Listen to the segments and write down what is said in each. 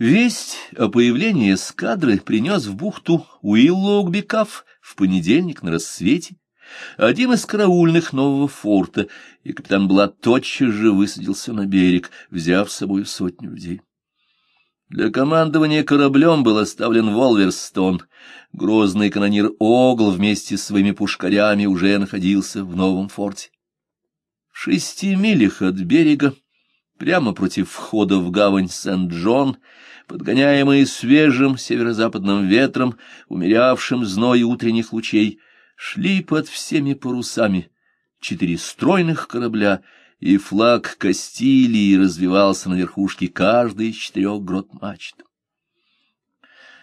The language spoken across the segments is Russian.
Весть о появлении эскадры принес в бухту Уиллоугбекаф в понедельник на рассвете один из караульных нового форта, и капитан Блад тотчас же высадился на берег, взяв с собой сотню людей. Для командования кораблем был оставлен Волверстон. Грозный канонир Огл вместе с своими пушкарями уже находился в новом форте. В шести милях от берега, прямо против входа в гавань Сент-Джон, подгоняемые свежим северо-западным ветром, умерявшим зной утренних лучей, шли под всеми парусами четыре стройных корабля, и флаг Кастилии развивался на верхушке каждой из четырех грот мачт.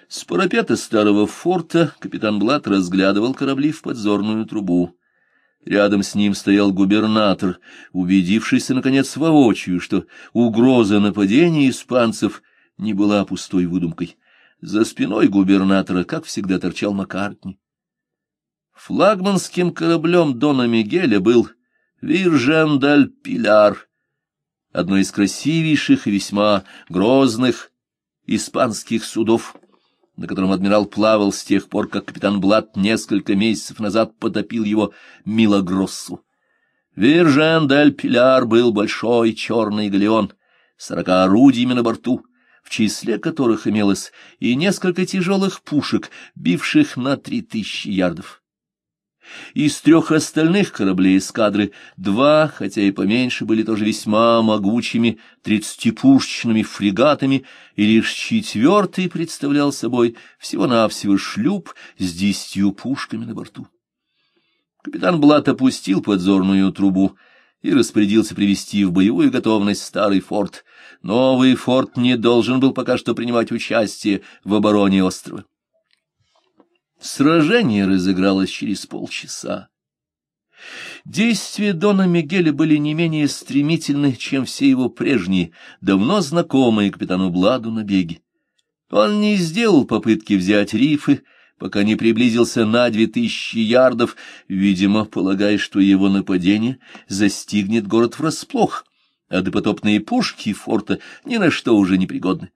С парапета старого форта капитан Блат разглядывал корабли в подзорную трубу. Рядом с ним стоял губернатор, убедившийся, наконец, воочию, что угроза нападения испанцев не была пустой выдумкой. За спиной губернатора, как всегда, торчал Маккартни. Флагманским кораблем Дона Мигеля был Виржен даль Пиляр, одно из красивейших и весьма грозных испанских судов, на котором адмирал плавал с тех пор, как капитан Блад несколько месяцев назад потопил его Милогроссу. Виржен даль Пиляр был большой черный галеон, сорока орудиями на борту, в числе которых имелось и несколько тяжелых пушек, бивших на три тысячи ярдов. Из трех остальных кораблей эскадры два, хотя и поменьше, были тоже весьма могучими тридцатипушечными фрегатами, и лишь четвертый представлял собой всего-навсего шлюп с десятью пушками на борту. Капитан Блат опустил подзорную трубу и распорядился привести в боевую готовность старый форт. Новый форт не должен был пока что принимать участие в обороне острова. Сражение разыгралось через полчаса. Действия Дона Мигеля были не менее стремительны, чем все его прежние, давно знакомые капитану Бладу набеги. Он не сделал попытки взять рифы, пока не приблизился на две тысячи ярдов, видимо, полагая, что его нападение застигнет город врасплох, а допотопные пушки форта ни на что уже не пригодны.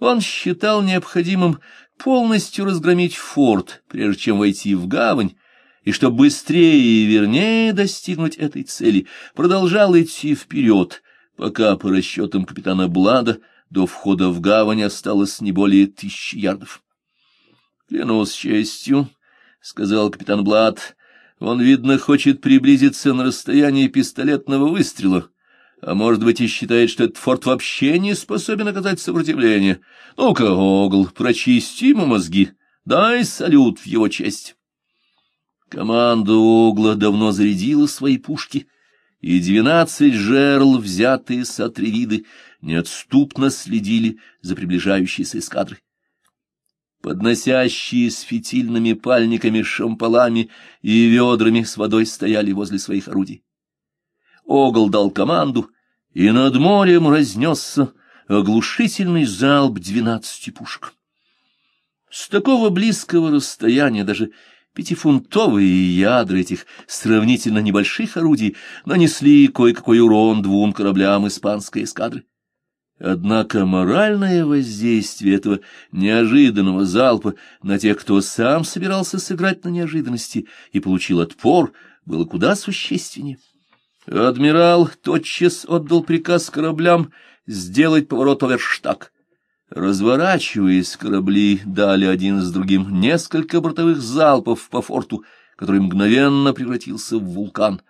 Он считал необходимым полностью разгромить форт, прежде чем войти в гавань, и чтобы быстрее и вернее достигнуть этой цели, продолжал идти вперед, пока, по расчетам капитана Блада, до входа в гавань осталось не более тысячи ярдов. — Клянусь честью, — сказал капитан Блад, — он, видно, хочет приблизиться на расстояние пистолетного выстрела. — а может быть и считает, что этот форт вообще не способен оказать сопротивление. Ну-ка, Огл, прочисти ему мозги, дай салют в его честь. Команда Огла давно зарядила свои пушки, и двенадцать жерл, взятые с Атревиды, неотступно следили за приближающейся эскадрой. Подносящие с фитильными пальниками, шампалами и ведрами с водой стояли возле своих орудий. Огл дал команду, и над морем разнесся оглушительный залп двенадцати пушек. С такого близкого расстояния даже пятифунтовые ядра этих сравнительно небольших орудий нанесли кое-какой урон двум кораблям испанской эскадры. Однако моральное воздействие этого неожиданного залпа на тех, кто сам собирался сыграть на неожиданности и получил отпор, было куда существеннее. Адмирал тотчас отдал приказ кораблям сделать поворот оверштаг. Разворачиваясь, корабли дали один с другим несколько бортовых залпов по форту, который мгновенно превратился в вулкан.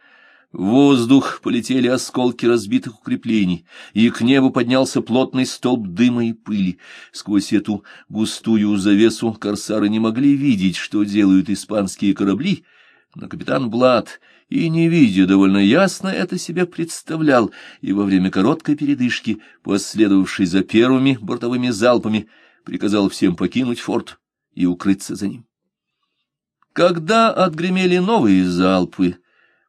В воздух полетели осколки разбитых укреплений, и к небу поднялся плотный столб дыма и пыли. Сквозь эту густую завесу корсары не могли видеть, что делают испанские корабли, но капитан Блад и, не видя довольно ясно, это себе представлял, и во время короткой передышки, последовавшей за первыми бортовыми залпами, приказал всем покинуть форт и укрыться за ним. Когда отгремели новые залпы,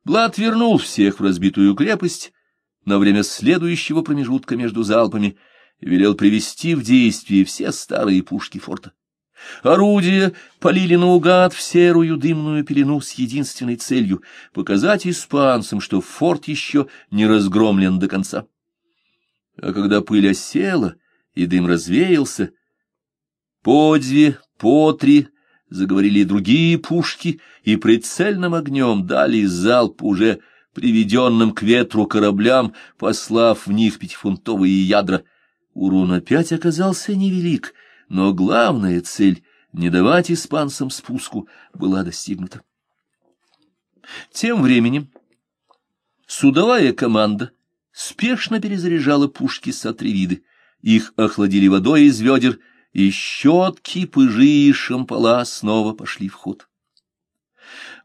Блад вернул всех в разбитую крепость на время следующего промежутка между залпами и велел привести в действие все старые пушки форта. Орудия полили наугад в серую дымную пелену с единственной целью — показать испанцам, что форт еще не разгромлен до конца. А когда пыль осела, и дым развеялся. По две, по три заговорили и другие пушки, и прицельным огнем дали залп уже приведенным к ветру кораблям, послав в них пятифунтовые ядра. Урон опять оказался невелик, но главная цель — не давать испанцам спуску — была достигнута. Тем временем судовая команда спешно перезаряжала пушки с атревиды. Их охладили водой из ведер, и щетки, пыжи и шампала снова пошли в ход.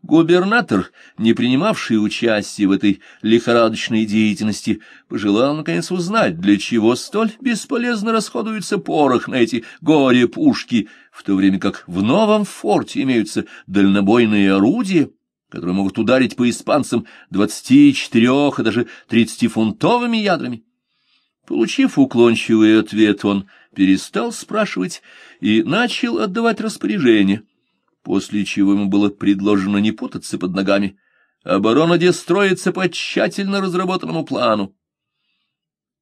Губернатор, не принимавший участия в этой лихорадочной деятельности, пожелал, наконец, узнать, для чего столь бесполезно расходуется порох на эти горе-пушки, в то время как в новом форте имеются дальнобойные орудия, которые могут ударить по испанцам двадцати четырех и даже тридцатифунтовыми ядрами. Получив уклончивый ответ, он перестал спрашивать и начал отдавать распоряжение, после чего ему было предложено не путаться под ногами. Оборона строится по тщательно разработанному плану.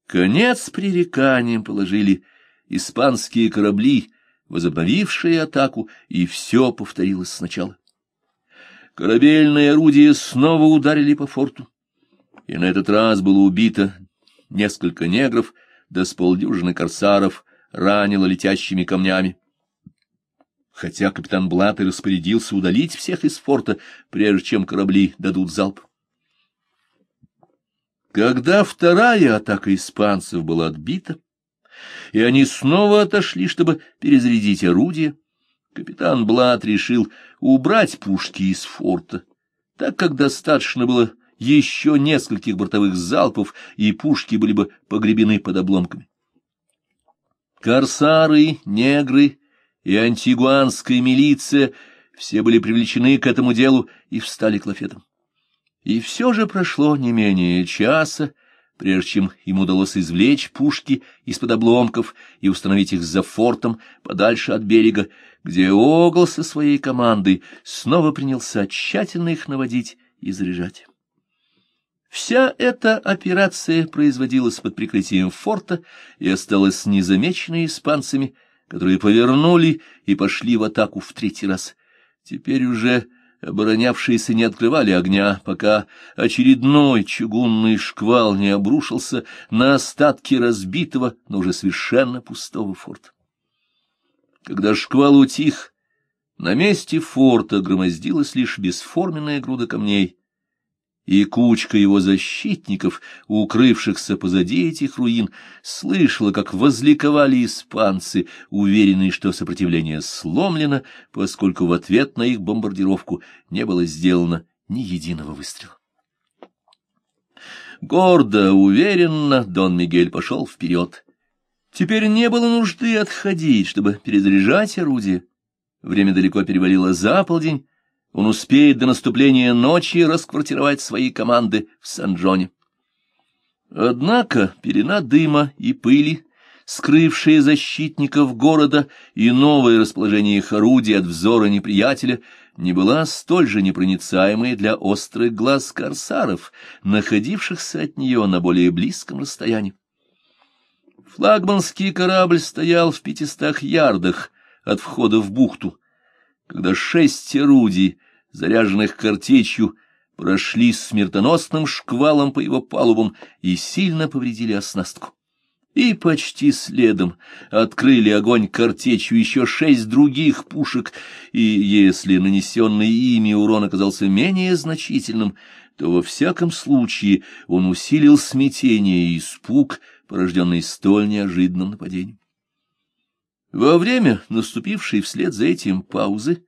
Конец пререканиям положили испанские корабли, возобновившие атаку, и все повторилось сначала. Корабельные орудия снова ударили по форту, и на этот раз было убито несколько негров, да с полдюжины корсаров ранило летящими камнями. Хотя капитан Блат и распорядился удалить всех из форта, прежде чем корабли дадут залп. Когда вторая атака испанцев была отбита, и они снова отошли, чтобы перезарядить орудие, капитан Блат решил убрать пушки из форта, так как достаточно было еще нескольких бортовых залпов, и пушки были бы погребены под обломками. Корсары, негры и антигуанская милиция все были привлечены к этому делу и встали к лафетам. И все же прошло не менее часа, прежде чем им удалось извлечь пушки из-под обломков и установить их за фортом подальше от берега, где Огл со своей командой снова принялся тщательно их наводить и заряжать. Вся эта операция производилась под прикрытием форта и осталась незамеченной испанцами, которые повернули и пошли в атаку в третий раз. Теперь уже оборонявшиеся не открывали огня, пока очередной чугунный шквал не обрушился на остатки разбитого, но уже совершенно пустого форта. Когда шквал утих, на месте форта громоздилась лишь бесформенная груда камней — и кучка его защитников, укрывшихся позади этих руин, слышала, как возликовали испанцы, уверенные, что сопротивление сломлено, поскольку в ответ на их бомбардировку не было сделано ни единого выстрела. Гордо, уверенно Дон Мигель пошел вперед. Теперь не было нужды отходить, чтобы перезаряжать орудие. Время далеко перевалило за полдень, он успеет до наступления ночи расквартировать свои команды в Сан-Джоне. Однако пелена дыма и пыли, скрывшие защитников города и новое расположение их орудий от взора неприятеля, не была столь же непроницаемой для острых глаз корсаров, находившихся от нее на более близком расстоянии. Флагманский корабль стоял в пятистах ярдах от входа в бухту, когда шесть орудий, заряженных картечью, прошли смертоносным шквалом по его палубам и сильно повредили оснастку. И почти следом открыли огонь картечью еще шесть других пушек, и если нанесенный ими урон оказался менее значительным, то во всяком случае он усилил смятение и испуг, порожденный столь неожиданным нападением. Во время наступившей вслед за этим паузы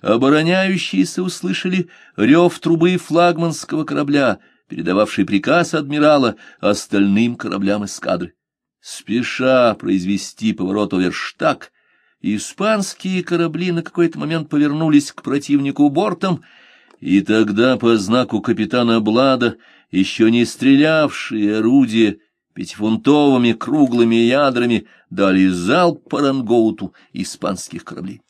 обороняющиеся услышали рев трубы флагманского корабля, передававший приказ адмирала остальным кораблям эскадры. Спеша произвести поворот Оверштаг, испанские корабли на какой-то момент повернулись к противнику бортом, и тогда по знаку капитана Блада, еще не стрелявшие орудия, пятифунтовыми круглыми ядрами дали залп по рангоуту испанских кораблей.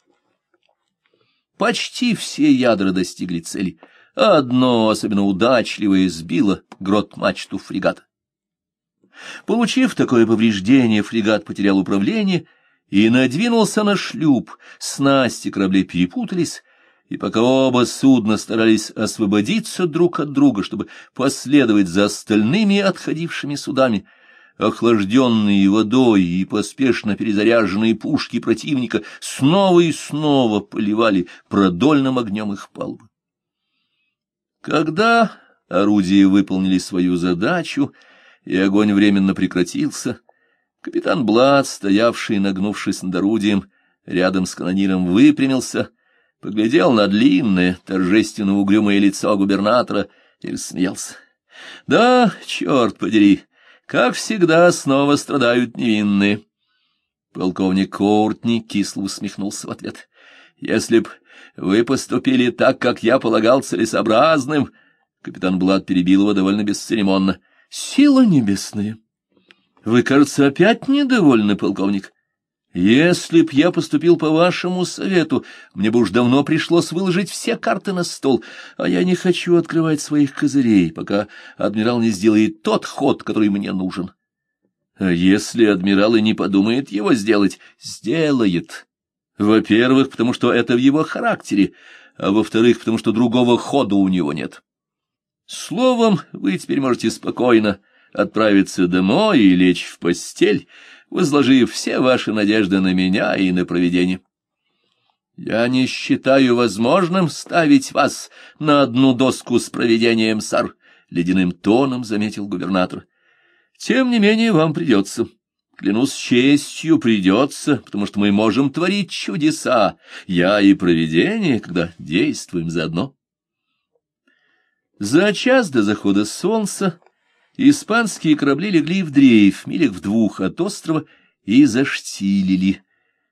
Почти все ядра достигли цели, одно, особенно удачливое, сбило грот-мачту фрегата. Получив такое повреждение, фрегат потерял управление и надвинулся на шлюп. Снасти кораблей перепутались, и пока оба судна старались освободиться друг от друга, чтобы последовать за остальными отходившими судами, охлажденные водой и поспешно перезаряженные пушки противника снова и снова поливали продольным огнем их палубы. Когда орудия выполнили свою задачу, и огонь временно прекратился, капитан Блад, стоявший, нагнувшись над орудием, рядом с канониром выпрямился, поглядел на длинное, торжественно угрюмое лицо губернатора и рассмеялся. — Да, черт подери, как всегда снова страдают невинные. Полковник Коуртни кисло усмехнулся в ответ. — Если б вы поступили так, как я полагал целесообразным... Капитан Блад перебил его довольно бесцеремонно. — Сила небесная! Вы, кажется, опять недовольны, полковник? Если б я поступил по вашему совету, мне бы уж давно пришлось выложить все карты на стол, а я не хочу открывать своих козырей, пока адмирал не сделает тот ход, который мне нужен. А если адмирал и не подумает его сделать, сделает. Во-первых, потому что это в его характере, а во-вторых, потому что другого хода у него нет. Словом, вы теперь можете спокойно отправиться домой и лечь в постель, возложив все ваши надежды на меня и на провидение. Я не считаю возможным ставить вас на одну доску с провидением, сар, — ледяным тоном заметил губернатор. Тем не менее, вам придется. Клянусь честью, придется, потому что мы можем творить чудеса, я и провидение, когда действуем заодно. За час до захода солнца Испанские корабли легли в дрейф, милях в двух от острова, и заштилили.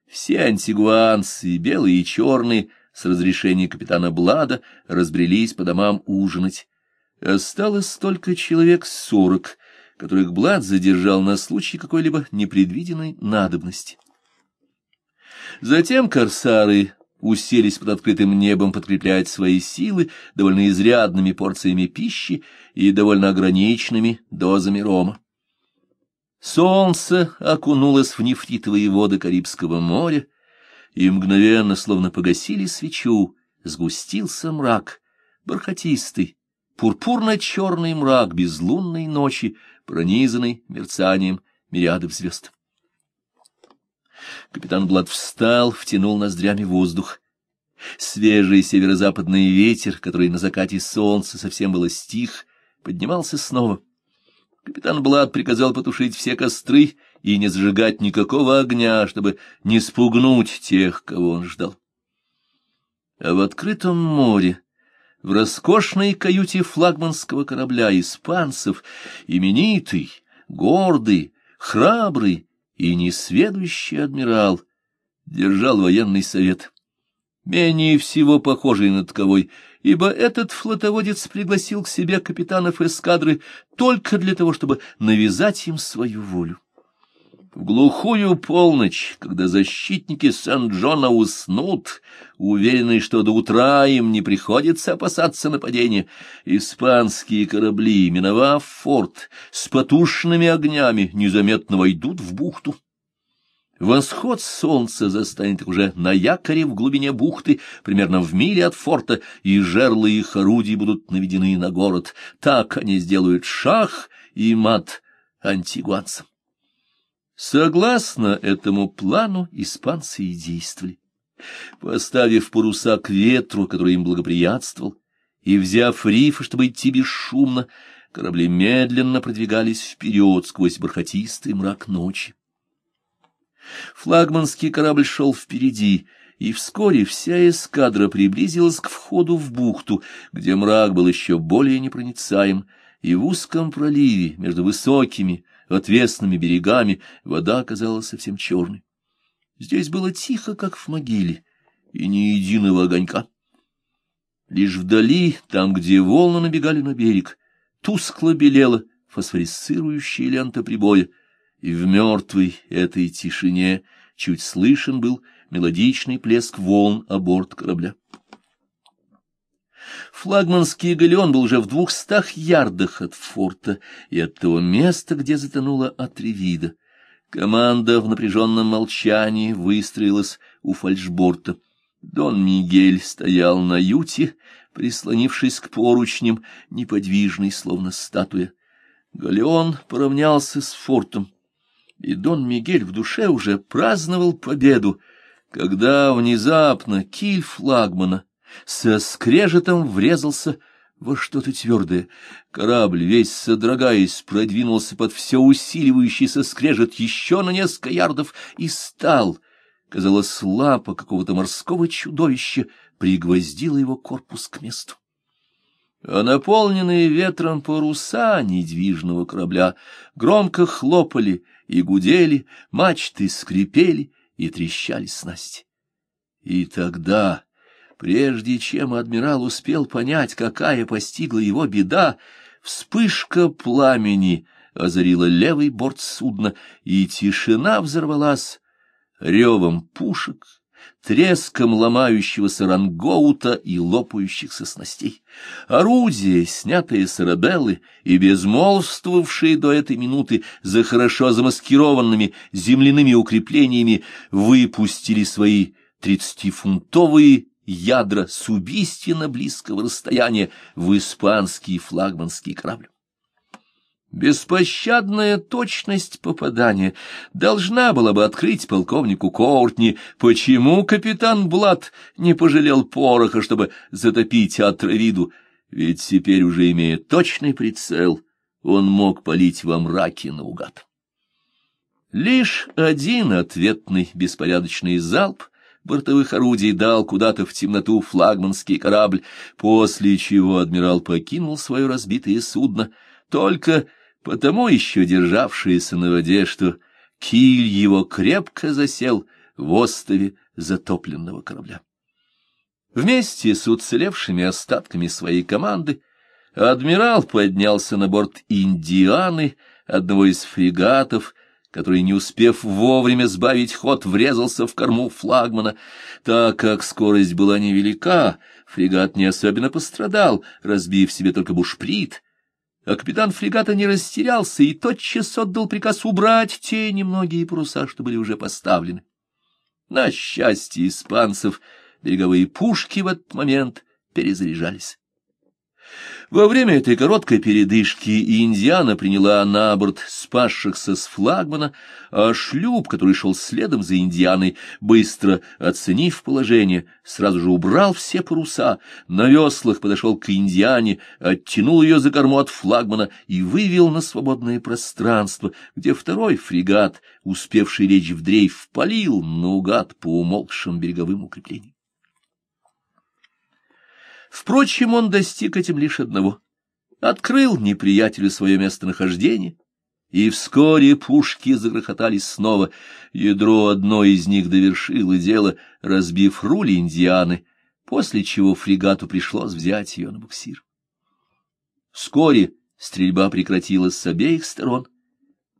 Все антигуанцы, белые и черные, с разрешения капитана Блада, разбрелись по домам ужинать. Осталось только человек сорок, которых Блад задержал на случай какой-либо непредвиденной надобности. Затем корсары уселись под открытым небом подкреплять свои силы довольно изрядными порциями пищи и довольно ограниченными дозами рома. Солнце окунулось в нефритовые воды Карибского моря, и мгновенно, словно погасили свечу, сгустился мрак, бархатистый, пурпурно-черный мрак безлунной ночи, пронизанный мерцанием мириадов звезд. Капитан Блад встал, втянул ноздрями воздух. Свежий северо-западный ветер, который на закате солнца совсем было стих, поднимался снова. Капитан Блад приказал потушить все костры и не зажигать никакого огня, чтобы не спугнуть тех, кого он ждал. А в открытом море, в роскошной каюте флагманского корабля испанцев, именитый, гордый, храбрый, и несведущий адмирал держал военный совет, менее всего похожий на таковой, ибо этот флотоводец пригласил к себе капитанов эскадры только для того, чтобы навязать им свою волю. В глухую полночь, когда защитники Сент-Джона уснут, уверенные, что до утра им не приходится опасаться нападения, испанские корабли, миновав форт, с потушенными огнями, незаметно войдут в бухту. Восход солнца застанет уже на якоре в глубине бухты, примерно в миле от форта, и жерла их орудий будут наведены на город. Так они сделают шах и мат антигуанцам. Согласно этому плану испанцы и действовали. Поставив паруса к ветру, который им благоприятствовал, и взяв рифы, чтобы идти бесшумно, корабли медленно продвигались вперед сквозь бархатистый мрак ночи. Флагманский корабль шел впереди, и вскоре вся эскадра приблизилась к входу в бухту, где мрак был еще более непроницаем, и в узком проливе между высокими, отвесными берегами вода оказалась совсем черной. Здесь было тихо, как в могиле, и ни единого огонька. Лишь вдали, там, где волны набегали на берег, тускло белела фосфорисцирующая лента прибоя, и в мертвой этой тишине чуть слышен был мелодичный плеск волн о борт корабля. Флагманский галеон был уже в двухстах ярдах от форта и от того места, где затонула Атревида. Команда в напряженном молчании выстроилась у фальшборта. Дон Мигель стоял на юте, прислонившись к поручням, неподвижный, словно статуя. Галеон поравнялся с фортом, и Дон Мигель в душе уже праздновал победу, когда внезапно киль флагмана со скрежетом врезался во что-то твердое. Корабль, весь содрогаясь, продвинулся под все усиливающийся скрежет еще на несколько ярдов и стал. Казалось, лапа какого-то морского чудовища пригвоздила его корпус к месту. А наполненные ветром паруса недвижного корабля громко хлопали и гудели, мачты скрипели и трещали снасти. И тогда Прежде чем адмирал успел понять, какая постигла его беда, вспышка пламени озарила левый борт судна, и тишина взорвалась ревом пушек, треском ломающегося рангоута и лопающихся снастей. Орудия, снятые с арабеллы и безмолвствовавшие до этой минуты за хорошо замаскированными земляными укреплениями, выпустили свои тридцатифунтовые ядра с убийственно близкого расстояния в испанский флагманский корабль. Беспощадная точность попадания должна была бы открыть полковнику Коуртни, почему капитан Блад не пожалел пороха, чтобы затопить Атровиду, ведь теперь уже имея точный прицел, он мог палить во мраке наугад. Лишь один ответный беспорядочный залп — бортовых орудий дал куда-то в темноту флагманский корабль, после чего адмирал покинул свое разбитое судно, только потому еще державшееся на воде, что киль его крепко засел в острове затопленного корабля. Вместе с уцелевшими остатками своей команды адмирал поднялся на борт «Индианы», одного из фрегатов, который, не успев вовремя сбавить ход, врезался в корму флагмана. Так как скорость была невелика, фрегат не особенно пострадал, разбив себе только бушприт, а капитан фрегата не растерялся и тотчас отдал приказ убрать те немногие паруса, что были уже поставлены. На счастье испанцев береговые пушки в этот момент перезаряжались. Во время этой короткой передышки Индиана приняла на борт спасшихся с флагмана, а шлюп, который шел следом за Индианой, быстро оценив положение, сразу же убрал все паруса, на веслах подошел к Индиане, оттянул ее за корму от флагмана и вывел на свободное пространство, где второй фрегат, успевший лечь в дрейф, палил наугад по умолкшим береговым укреплениям. Впрочем, он достиг этим лишь одного. Открыл неприятелю свое местонахождение, и вскоре пушки загрохотали снова. Ядро одной из них довершило дело, разбив руль Индианы, после чего фрегату пришлось взять ее на буксир. Вскоре стрельба прекратилась с обеих сторон,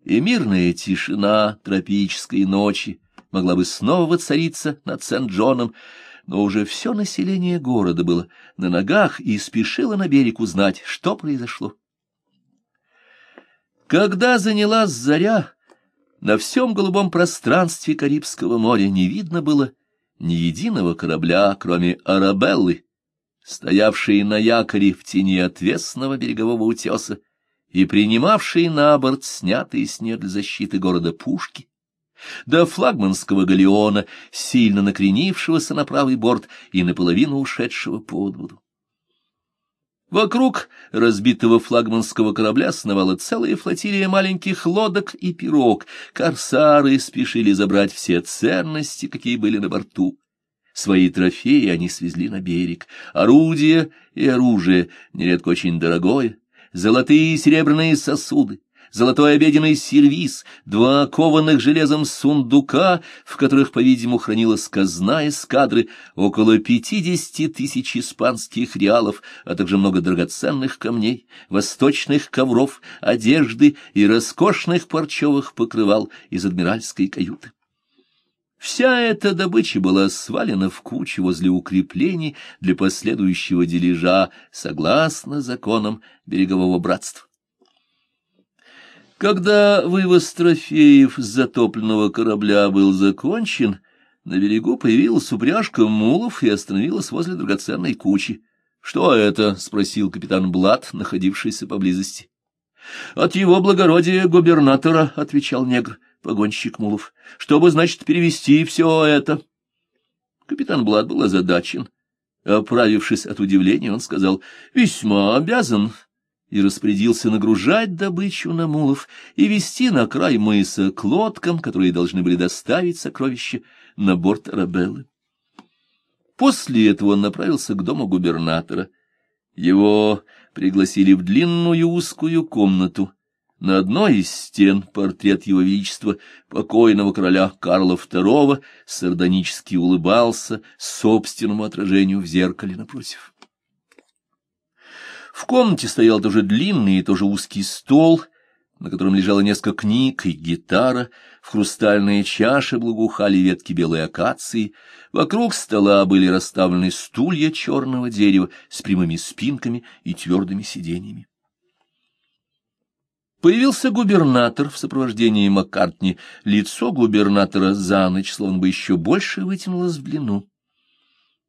и мирная тишина тропической ночи могла бы снова воцариться над Сент-Джоном, но уже все население города было на ногах и спешило на берег узнать, что произошло. Когда занялась заря, на всем голубом пространстве Карибского моря не видно было ни единого корабля, кроме Арабеллы, стоявшей на якоре в тени отвесного берегового утеса и принимавшей на борт снятые с нее для защиты города пушки до флагманского галеона, сильно накренившегося на правый борт и наполовину ушедшего под воду. Вокруг разбитого флагманского корабля сновала целая флотилия маленьких лодок и пирог. Корсары спешили забрать все ценности, какие были на борту. Свои трофеи они свезли на берег. Орудия и оружие, нередко очень дорогое, золотые и серебряные сосуды, золотой обеденный сервиз, два кованых железом сундука, в которых, по-видимому, хранилась казна эскадры, около пятидесяти тысяч испанских реалов, а также много драгоценных камней, восточных ковров, одежды и роскошных парчевых покрывал из адмиральской каюты. Вся эта добыча была свалена в кучу возле укреплений для последующего дележа, согласно законам берегового братства. Когда вывоз трофеев с затопленного корабля был закончен, на берегу появилась упряжка мулов и остановилась возле драгоценной кучи. — Что это? — спросил капитан Блад, находившийся поблизости. — От его благородия губернатора, — отвечал негр, погонщик мулов. — Чтобы, значит, перевести все это? Капитан Блад был озадачен. Оправившись от удивления, он сказал, — Весьма обязан, — и распорядился нагружать добычу на мулов и вести на край мыса к лодкам, которые должны были доставить сокровища на борт Арабеллы. После этого он направился к дому губернатора. Его пригласили в длинную узкую комнату. На одной из стен портрет его величества, покойного короля Карла II, сардонически улыбался собственному отражению в зеркале напротив. В комнате стоял тоже длинный и тоже узкий стол, на котором лежало несколько книг и гитара, в хрустальные чаши благоухали ветки белой акации, вокруг стола были расставлены стулья черного дерева с прямыми спинками и твердыми сиденьями. Появился губернатор в сопровождении Маккартни. Лицо губернатора за ночь словно бы еще больше вытянулось в длину.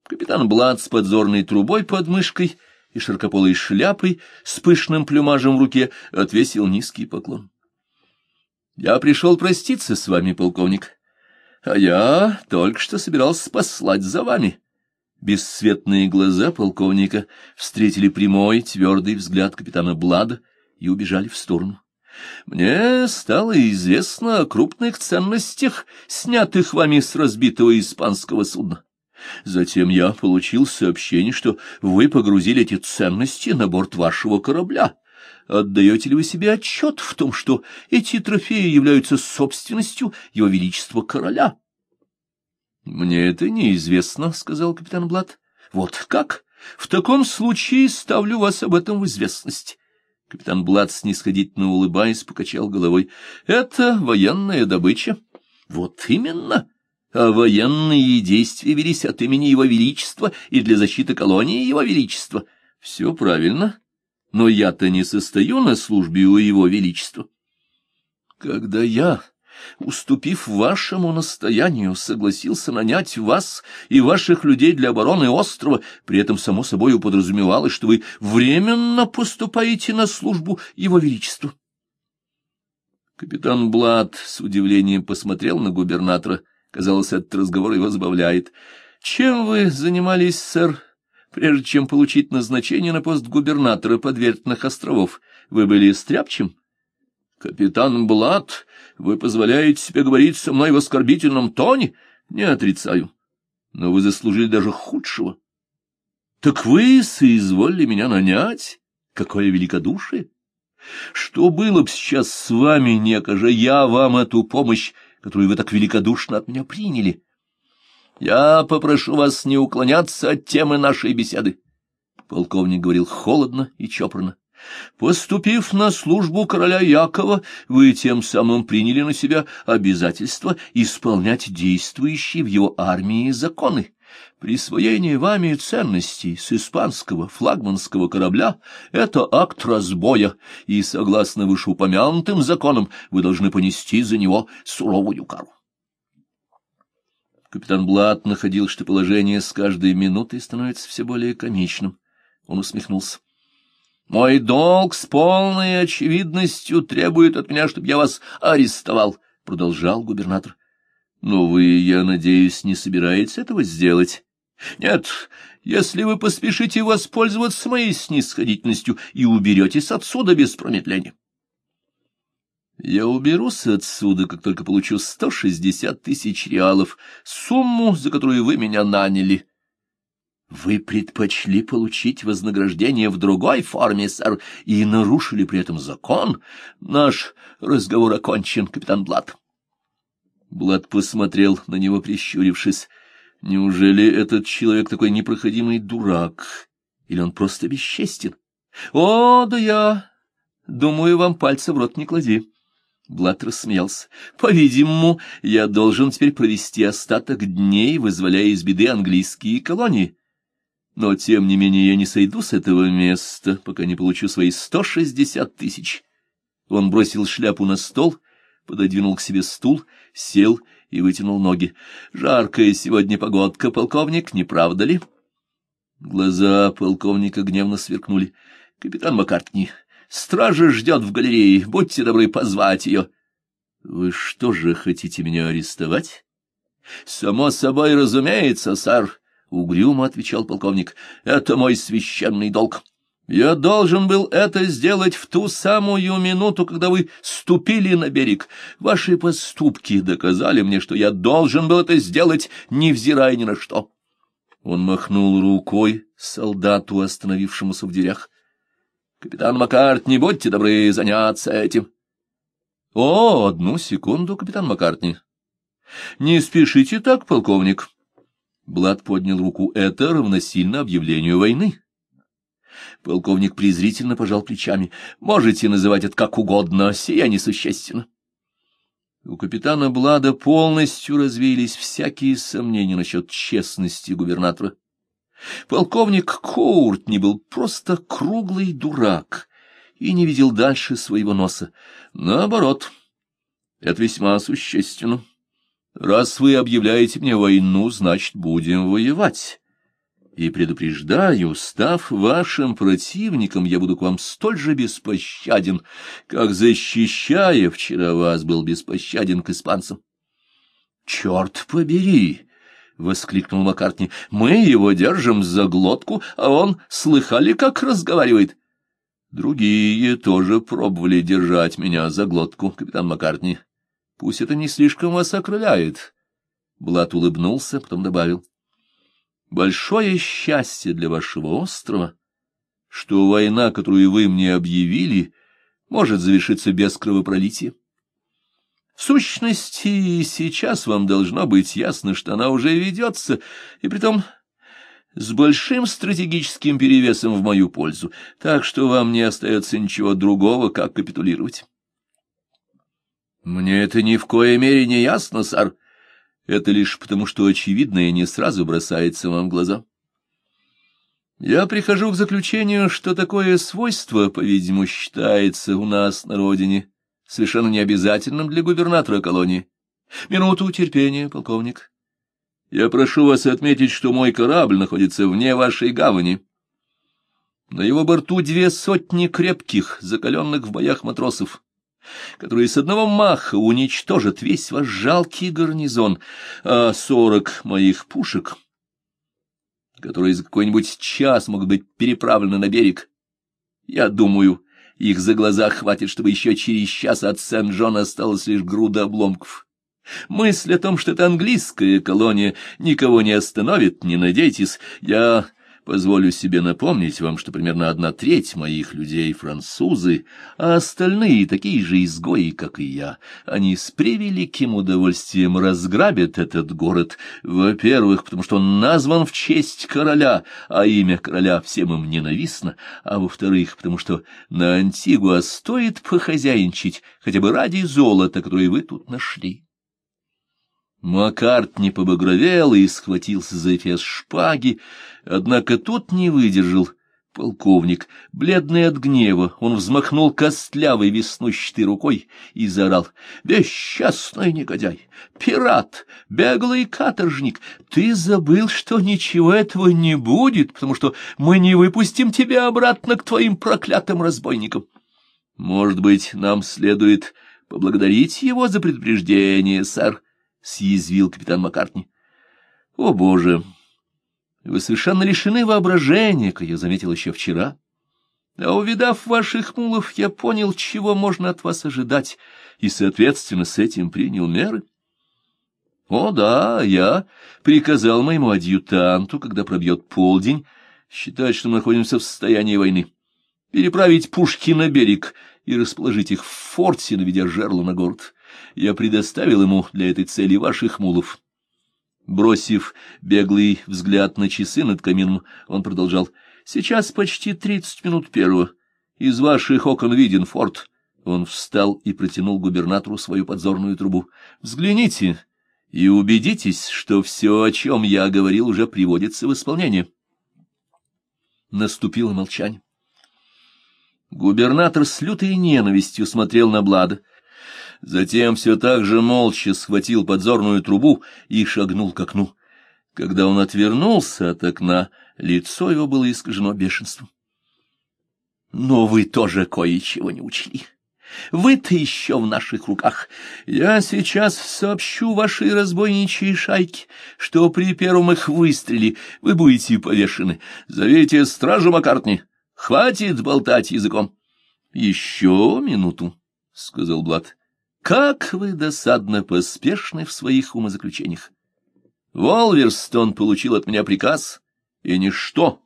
Капитан Блад с подзорной трубой под мышкой — и широкополой шляпой с пышным плюмажем в руке отвесил низкий поклон. — Я пришел проститься с вами, полковник, а я только что собирался послать за вами. Бесцветные глаза полковника встретили прямой, твердый взгляд капитана Блада и убежали в сторону. Мне стало известно о крупных ценностях, снятых вами с разбитого испанского судна. Затем я получил сообщение, что вы погрузили эти ценности на борт вашего корабля. Отдаете ли вы себе отчет в том, что эти трофеи являются собственностью его величества короля? — Мне это неизвестно, — сказал капитан Блад. — Вот как? В таком случае ставлю вас об этом в известность. Капитан Блад, снисходительно улыбаясь, покачал головой. — Это военная добыча. — Вот именно. — а военные действия велись от имени Его Величества и для защиты колонии Его Величества. Все правильно, но я-то не состою на службе у Его Величества. Когда я, уступив вашему настоянию, согласился нанять вас и ваших людей для обороны острова, при этом, само собой, подразумевалось, что вы временно поступаете на службу Его Величеству. Капитан Блад с удивлением посмотрел на губернатора — Казалось, этот разговор его забавляет. «Чем вы занимались, сэр, прежде чем получить назначение на пост губернатора подвергнутых островов? Вы были стряпчем?» «Капитан Блад, вы позволяете себе говорить со мной в оскорбительном тоне?» «Не отрицаю. Но вы заслужили даже худшего». «Так вы соизволили меня нанять? Какое великодушие!» Что было бы сейчас с вами, не окажа я вам эту помощь, которую вы так великодушно от меня приняли. Я попрошу вас не уклоняться от темы нашей беседы. Полковник говорил холодно и чопорно. Поступив на службу короля Якова, вы тем самым приняли на себя обязательство исполнять действующие в его армии законы. Присвоение вами ценностей с испанского флагманского корабля — это акт разбоя, и, согласно вышеупомянутым законам, вы должны понести за него суровую кару. Капитан Блат находил, что положение с каждой минутой становится все более комичным. Он усмехнулся. — Мой долг с полной очевидностью требует от меня, чтобы я вас арестовал, — продолжал губернатор. — Но вы, я надеюсь, не собираетесь этого сделать? Нет, если вы поспешите воспользоваться моей снисходительностью и уберетесь отсюда без промедления. Я уберусь отсюда, как только получу сто шестьдесят тысяч реалов, сумму, за которую вы меня наняли. Вы предпочли получить вознаграждение в другой форме, сэр, и нарушили при этом закон. Наш разговор окончен, капитан Блад. Блад посмотрел на него, прищурившись. Неужели этот человек такой непроходимый дурак? Или он просто бесчестен? О, да я... Думаю, вам пальца в рот не клади. Блад рассмеялся. «По-видимому, я должен теперь провести остаток дней, вызволяя из беды английские колонии. Но, тем не менее, я не сойду с этого места, пока не получу свои сто шестьдесят тысяч». Он бросил шляпу на стол, пододвинул к себе стул, сел и вытянул ноги. «Жаркая сегодня погодка, полковник, не правда ли?» Глаза полковника гневно сверкнули. «Капитан Маккартни, стража ждет в галерее, будьте добры позвать ее». «Вы что же, хотите меня арестовать?» «Само собой разумеется, сэр», — угрюмо отвечал полковник. «Это мой священный долг». Я должен был это сделать в ту самую минуту, когда вы ступили на берег. Ваши поступки доказали мне, что я должен был это сделать, невзирая ни на что. Он махнул рукой солдату, остановившемуся в дверях. — Капитан Маккарт, не будьте добры заняться этим. — О, одну секунду, капитан Маккартни. — Не спешите так, полковник. Блад поднял руку. — Это равносильно объявлению войны. Полковник презрительно пожал плечами. «Можете называть это как угодно, сия несущественно». У капитана Блада полностью развеялись всякие сомнения насчет честности губернатора. Полковник Коуртни был просто круглый дурак и не видел дальше своего носа. Наоборот, это весьма существенно. Раз вы объявляете мне войну, значит, будем воевать. И предупреждаю, став вашим противником, я буду к вам столь же беспощаден, как, защищая вчера вас, был беспощаден к испанцам. — Черт побери! — воскликнул Маккартни. — Мы его держим за глотку, а он, слыхали, как разговаривает? — Другие тоже пробовали держать меня за глотку, капитан Маккартни. Пусть это не слишком вас окрыляет. Блат улыбнулся, потом добавил. — Большое счастье для вашего острова, что война, которую вы мне объявили, может завершиться без кровопролития. В сущности, сейчас вам должно быть ясно, что она уже ведется, и притом с большим стратегическим перевесом в мою пользу, так что вам не остается ничего другого, как капитулировать. Мне это ни в коей мере не ясно, сэр. Это лишь потому, что очевидное не сразу бросается вам в глаза. Я прихожу к заключению, что такое свойство, по-видимому, считается у нас на родине совершенно необязательным для губернатора колонии. Минуту терпения, полковник. Я прошу вас отметить, что мой корабль находится вне вашей гавани. На его борту две сотни крепких, закаленных в боях матросов которые с одного маха уничтожат весь ваш жалкий гарнизон, а сорок моих пушек, которые за какой-нибудь час могут быть переправлены на берег. Я думаю, их за глаза хватит, чтобы еще через час от Сен-Джона осталась лишь груда обломков. Мысль о том, что это английская колония, никого не остановит, не надейтесь. Я Позволю себе напомнить вам, что примерно одна треть моих людей — французы, а остальные — такие же изгои, как и я. Они с превеликим удовольствием разграбят этот город, во-первых, потому что он назван в честь короля, а имя короля всем им ненавистно, а во-вторых, потому что на Антигуа стоит похозяйничать хотя бы ради золота, которое вы тут нашли. Макарт не побагровел и схватился за эфес шпаги, однако тут не выдержал. Полковник, бледный от гнева, он взмахнул костлявой веснущатой рукой и заорал. — Бесчастный негодяй! Пират! Беглый каторжник! Ты забыл, что ничего этого не будет, потому что мы не выпустим тебя обратно к твоим проклятым разбойникам. Может быть, нам следует поблагодарить его за предупреждение, сэр? — съязвил капитан Маккартни. — О, Боже! Вы совершенно лишены воображения, как я заметил еще вчера. А увидав ваших мулов, я понял, чего можно от вас ожидать, и, соответственно, с этим принял меры. О, да, я приказал моему адъютанту, когда пробьет полдень, считать, что мы находимся в состоянии войны, переправить пушки на берег и расположить их в форте, наведя жерло на город я предоставил ему для этой цели ваших мулов. Бросив беглый взгляд на часы над камином, он продолжал. — Сейчас почти тридцать минут первого. Из ваших окон виден форт. Он встал и протянул губернатору свою подзорную трубу. — Взгляните и убедитесь, что все, о чем я говорил, уже приводится в исполнение. Наступило молчание. Губернатор с лютой ненавистью смотрел на Блада. Затем все так же молча схватил подзорную трубу и шагнул к окну. Когда он отвернулся от окна, лицо его было искажено бешенством. — Но вы тоже кое-чего не учли. Вы-то еще в наших руках. Я сейчас сообщу вашей разбойничьей шайке, что при первом их выстреле вы будете повешены. Зовите стражу Маккартни. Хватит болтать языком. — Еще минуту, — сказал Блад. — Как вы досадно поспешны в своих умозаключениях. Волверстон получил от меня приказ, и ничто,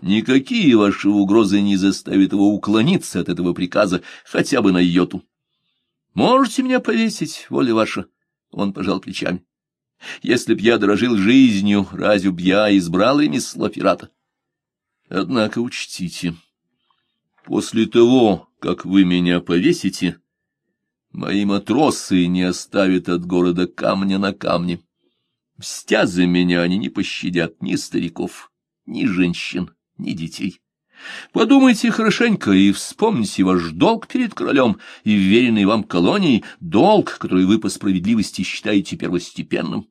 никакие ваши угрозы не заставят его уклониться от этого приказа хотя бы на йоту. Можете меня повесить, воля ваша, — он пожал плечами. Если б я дорожил жизнью, разве б я избрал ремесло пирата? Однако учтите, после того, как вы меня повесите, мои матросы не оставят от города камня на камне. Мстя за меня они не пощадят ни стариков, ни женщин, ни детей. Подумайте хорошенько и вспомните ваш долг перед королем и вверенный вам колонией, долг, который вы по справедливости считаете первостепенным.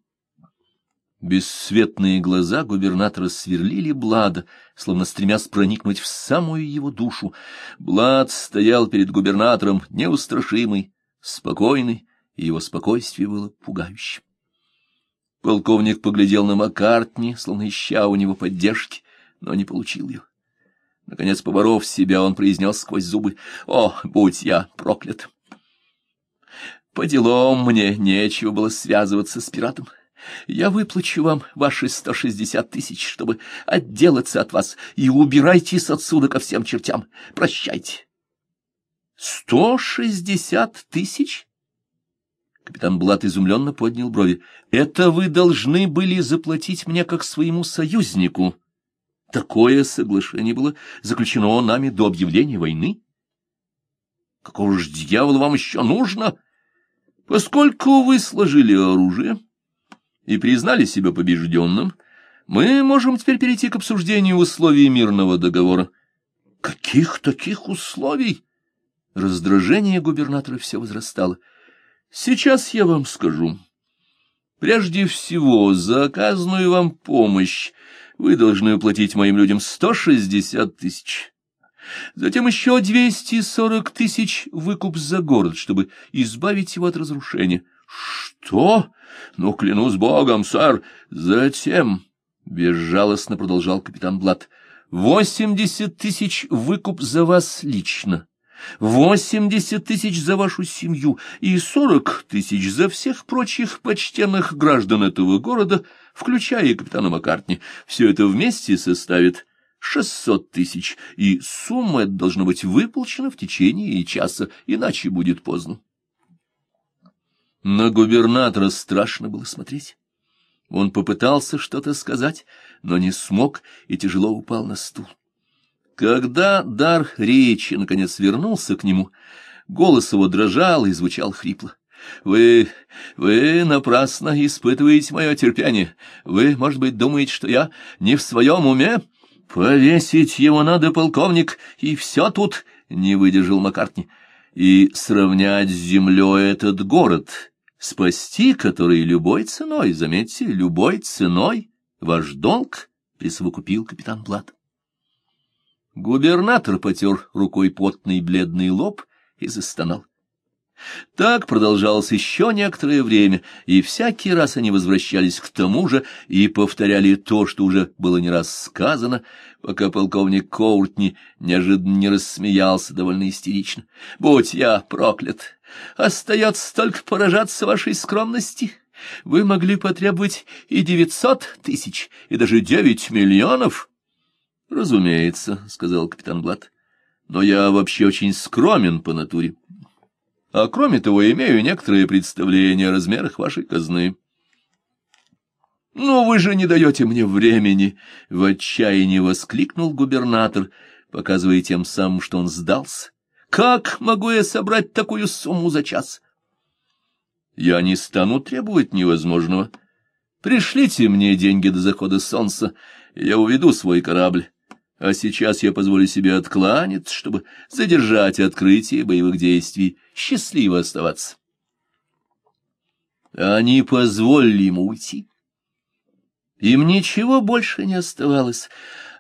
Бесцветные глаза губернатора сверлили Блада, словно стремясь проникнуть в самую его душу. Блад стоял перед губернатором неустрашимый, спокойный, и его спокойствие было пугающим. Полковник поглядел на Маккартни, словно ища у него поддержки, но не получил ее. Наконец, поборов себя, он произнес сквозь зубы, «О, будь я проклят!» По делам мне нечего было связываться с пиратом. Я выплачу вам ваши сто шестьдесят тысяч, чтобы отделаться от вас, и убирайтесь отсюда ко всем чертям. Прощайте. Сто шестьдесят тысяч? Капитан Блат изумленно поднял брови. Это вы должны были заплатить мне как своему союзнику. Такое соглашение было заключено нами до объявления войны. Какого же дьявола вам еще нужно? Поскольку вы сложили оружие и признали себя побежденным, мы можем теперь перейти к обсуждению условий мирного договора. Каких таких условий? Раздражение губернатора все возрастало. Сейчас я вам скажу. Прежде всего, за оказанную вам помощь вы должны уплатить моим людям сто шестьдесят тысяч. Затем еще двести сорок тысяч выкуп за город, чтобы избавить его от разрушения. Что? Ну, клянусь богом, сэр. Затем, — безжалостно продолжал капитан Блад, — восемьдесят тысяч выкуп за вас лично, восемьдесят тысяч за вашу семью и сорок тысяч за всех прочих почтенных граждан этого города, включая и капитана Маккартни. Все это вместе составит шестьсот тысяч, и сумма эта должна быть выплачена в течение часа, иначе будет поздно. На губернатора страшно было смотреть. Он попытался что-то сказать, но не смог и тяжело упал на стул. Когда дар речи наконец вернулся к нему, голос его дрожал и звучал хрипло. «Вы... вы напрасно испытываете мое терпение. Вы, может быть, думаете, что я не в своем уме? Повесить его надо, полковник, и все тут...» — не выдержал Маккартни. «И сравнять с землей этот город...» спасти который любой ценой, заметьте, любой ценой, ваш долг, — присовокупил капитан Блад. Губернатор потер рукой потный бледный лоб и застонал. Так продолжалось еще некоторое время, и всякий раз они возвращались к тому же и повторяли то, что уже было не раз сказано, пока полковник Коуртни неожиданно не рассмеялся довольно истерично. «Будь я проклят! Остается только поражаться вашей скромности!» Вы могли потребовать и девятьсот тысяч, и даже девять миллионов. — Разумеется, — сказал капитан Блад, — но я вообще очень скромен по натуре. А кроме того, имею некоторые представления о размерах вашей казны. «Но вы же не даете мне времени!» — в отчаянии воскликнул губернатор, показывая тем самым, что он сдался. Как могу я собрать такую сумму за час? Я не стану требовать невозможного. Пришлите мне деньги до захода солнца, и я уведу свой корабль. А сейчас я позволю себе откланяться, чтобы задержать открытие боевых действий. Счастливо оставаться. Они позволили ему уйти. Им ничего больше не оставалось,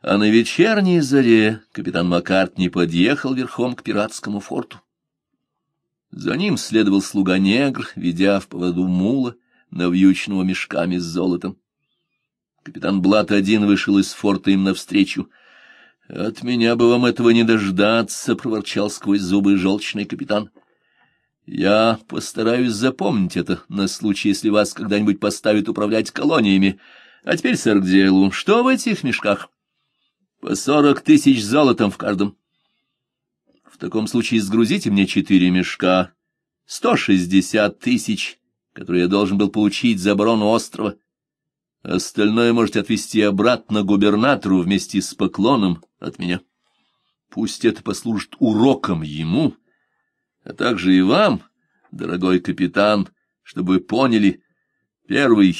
а на вечерней заре капитан Маккартни подъехал верхом к пиратскому форту. За ним следовал слуга-негр, ведя в поводу мула, навьюченного мешками с золотом. Капитан Блат один вышел из форта им навстречу. — От меня бы вам этого не дождаться, — проворчал сквозь зубы желчный капитан. — Я постараюсь запомнить это на случай, если вас когда-нибудь поставят управлять колониями. А теперь, сэр, к делу. Что в этих мешках? — По сорок тысяч золотом в каждом. — В таком случае сгрузите мне четыре мешка. Сто шестьдесят тысяч, которые я должен был получить за оборону острова. Остальное можете отвезти обратно губернатору вместе с поклоном от меня. Пусть это послужит уроком ему, а также и вам, дорогой капитан, чтобы вы поняли, первый,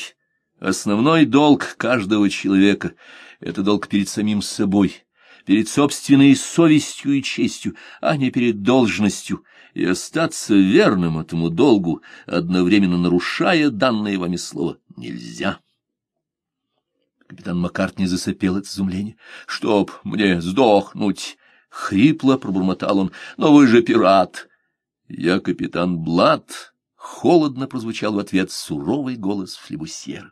основной долг каждого человека — это долг перед самим собой, перед собственной совестью и честью, а не перед должностью, и остаться верным этому долгу, одновременно нарушая данное вами слово, нельзя. Капитан Маккартни засопел от изумления. — Чтоб мне сдохнуть! — хрипло пробормотал он. — Но вы же пират! — Я капитан Блад! — холодно прозвучал в ответ суровый голос флебусьера.